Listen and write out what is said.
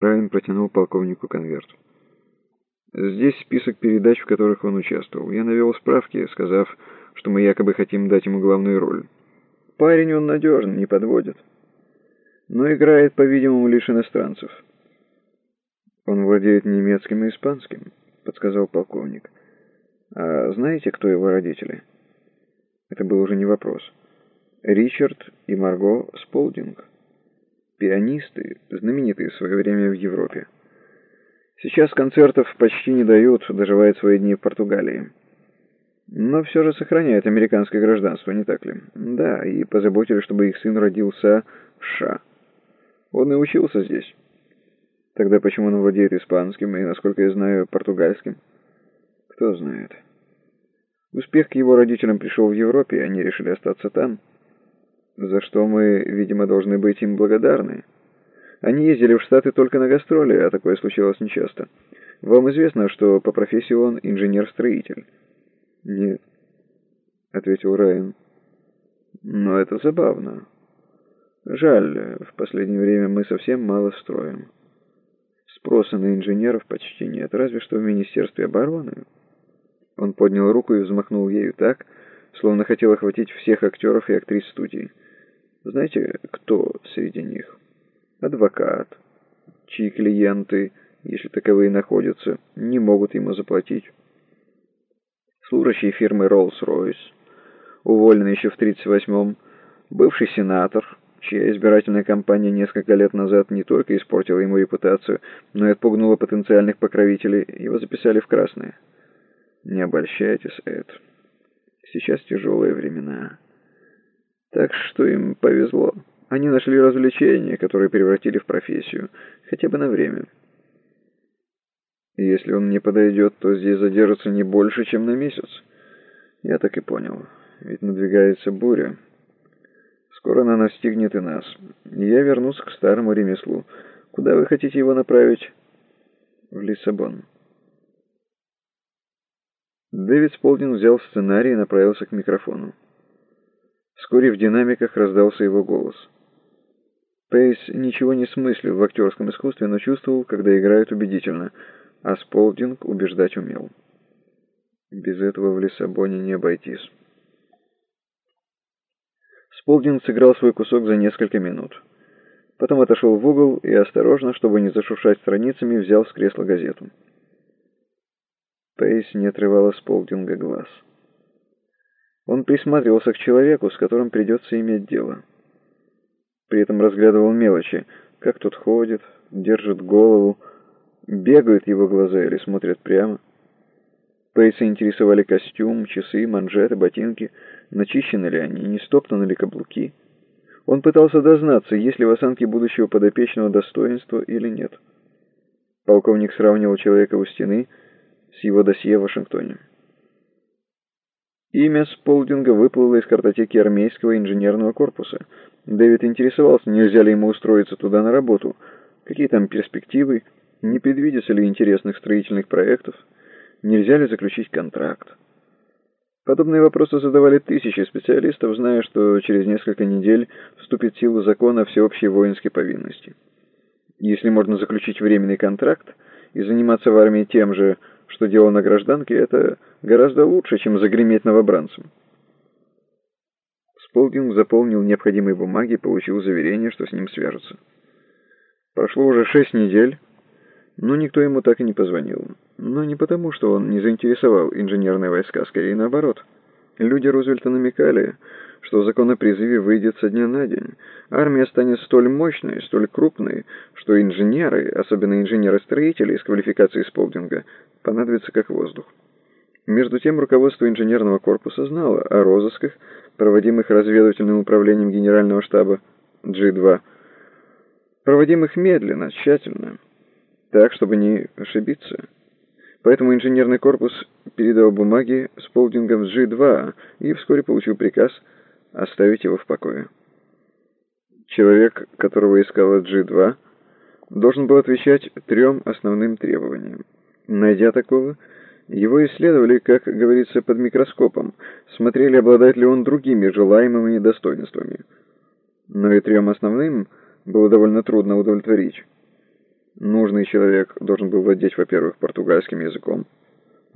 Райан протянул полковнику конверт. Здесь список передач, в которых он участвовал. Я навел справки, сказав, что мы якобы хотим дать ему главную роль. Парень он надежный, не подводит. Но играет, по-видимому, лишь иностранцев. Он владеет немецким и испанским, подсказал полковник. А знаете, кто его родители? Это был уже не вопрос. Ричард и Марго Сполдинг пианисты, знаменитые в свое время в Европе. Сейчас концертов почти не дают, доживают свои дни в Португалии. Но все же сохраняют американское гражданство, не так ли? Да, и позаботились, чтобы их сын родился в США. Он и учился здесь. Тогда почему он владеет испанским и, насколько я знаю, португальским? Кто знает. Успех к его родителям пришел в Европе, и они решили остаться там за что мы, видимо, должны быть им благодарны. Они ездили в Штаты только на гастроли, а такое случалось нечасто. Вам известно, что по профессии он инженер-строитель? Нет, ответил Райан. Но это забавно. Жаль, в последнее время мы совсем мало строим. Спроса на инженеров почти нет, разве что в Министерстве обороны. Он поднял руку и взмахнул ею так, словно хотел охватить всех актеров и актрис студии. Знаете, кто среди них? Адвокат, чьи клиенты, если таковые находятся, не могут ему заплатить. Служащий фирмы Rolls-Royce, уволенный еще в 1938-м, бывший сенатор, чья избирательная кампания несколько лет назад не только испортила ему репутацию, но и отпугнула потенциальных покровителей, его записали в красное. Не обольщайтесь, Эд. Сейчас тяжелые времена. Так что им повезло. Они нашли развлечение, которое превратили в профессию, хотя бы на время. Если он не подойдет, то здесь задержится не больше, чем на месяц. Я так и понял. Ведь надвигается буря. Скоро она настигнет и нас. я вернусь к старому ремеслу. Куда вы хотите его направить? В Лиссабон. Дэвид Сполдин взял сценарий и направился к микрофону. Вскоре в динамиках раздался его голос. Пейс ничего не смыслил в актерском искусстве, но чувствовал, когда играют убедительно, а Сполдинг убеждать умел. Без этого в Лиссабоне не обойтись. Сполдинг сыграл свой кусок за несколько минут. Потом отошел в угол и осторожно, чтобы не зашуршать страницами, взял с кресла газету. Пейс не отрывала Сполдинга глаз. Он присматривался к человеку, с которым придется иметь дело. При этом разглядывал мелочи, как тот ходит, держит голову, бегают его глаза или смотрят прямо. Пейса интересовали костюм, часы, манжеты, ботинки, начищены ли они, не стоптаны ли каблуки. Он пытался дознаться, есть ли в осанке будущего подопечного достоинства или нет. Полковник сравнивал человека у стены с его досье в Вашингтоне. Имя Сполдинга выплыло из картотеки армейского инженерного корпуса. Дэвид интересовался, нельзя ли ему устроиться туда на работу, какие там перспективы, не предвидится ли интересных строительных проектов, нельзя ли заключить контракт. Подобные вопросы задавали тысячи специалистов, зная, что через несколько недель вступит в силу закон о всеобщей воинской повинности. Если можно заключить временный контракт и заниматься в армии тем же, что дело на гражданке, это гораздо лучше, чем загреметь новобранцем. Сполдинг заполнил необходимые бумаги и получил заверение, что с ним свяжутся. Прошло уже шесть недель, но никто ему так и не позвонил. Но не потому, что он не заинтересовал инженерные войска, скорее наоборот. Люди Рузвельта намекали, что закон о призыве выйдет со дня на день. Армия станет столь мощной, столь крупной, что инженеры, особенно инженеры-строители из квалификации Сполдинга, понадобятся как воздух. Между тем, руководство инженерного корпуса знало о розысках, проводимых разведывательным управлением Генерального штаба G2, проводимых медленно, тщательно, так, чтобы не ошибиться. Поэтому инженерный корпус передал бумаги с полдингом G2 и вскоре получил приказ оставить его в покое. Человек, которого искала G2, должен был отвечать трем основным требованиям. Найдя такого, его исследовали, как говорится, под микроскопом, смотрели, обладает ли он другими желаемыми достоинствами. Но и трем основным было довольно трудно удовлетворить. Нужный человек должен был владеть, во-первых, португальским языком,